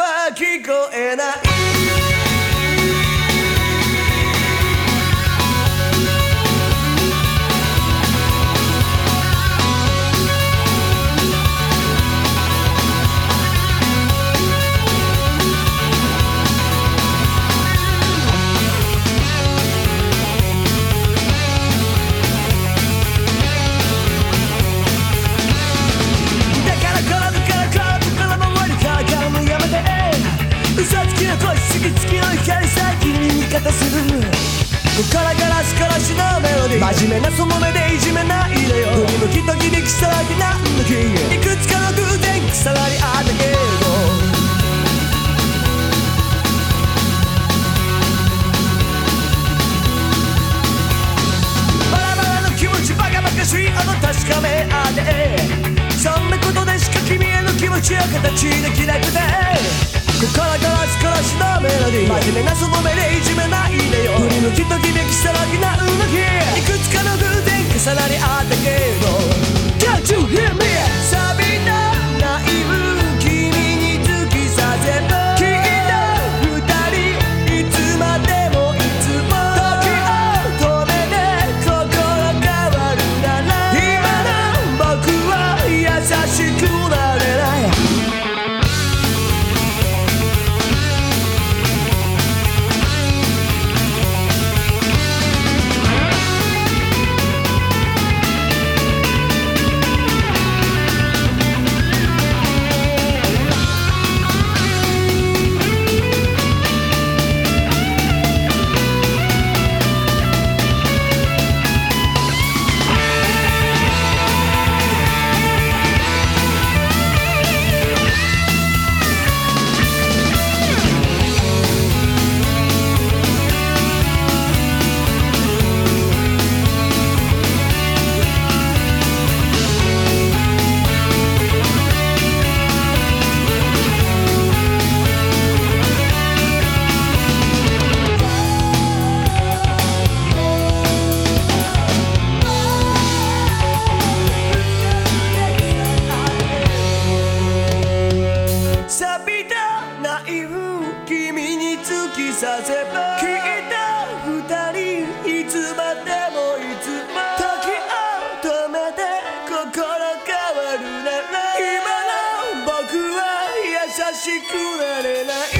は聞こえない。きの恋しぎつきの光さ君に味方する。こからガラスからしのメロディー真面目なその目でいじめないでよ。振り向きと響き騒ぎなんの日いくつかの偶然重なり合ったけど。バラバラの気持ちバカバカしいあの確かめ合って。そんなことでしか君への気持ちを形できなくて。心から少しのメロディー。真面目なその目でいじめないでよ。振り向きときめき騒ぎな動き。いくつかの偶然重なり合ったけど突き刺せば聞いた二人いつまでもいつも時を止めて心変わるなら今の僕は優しくなれない。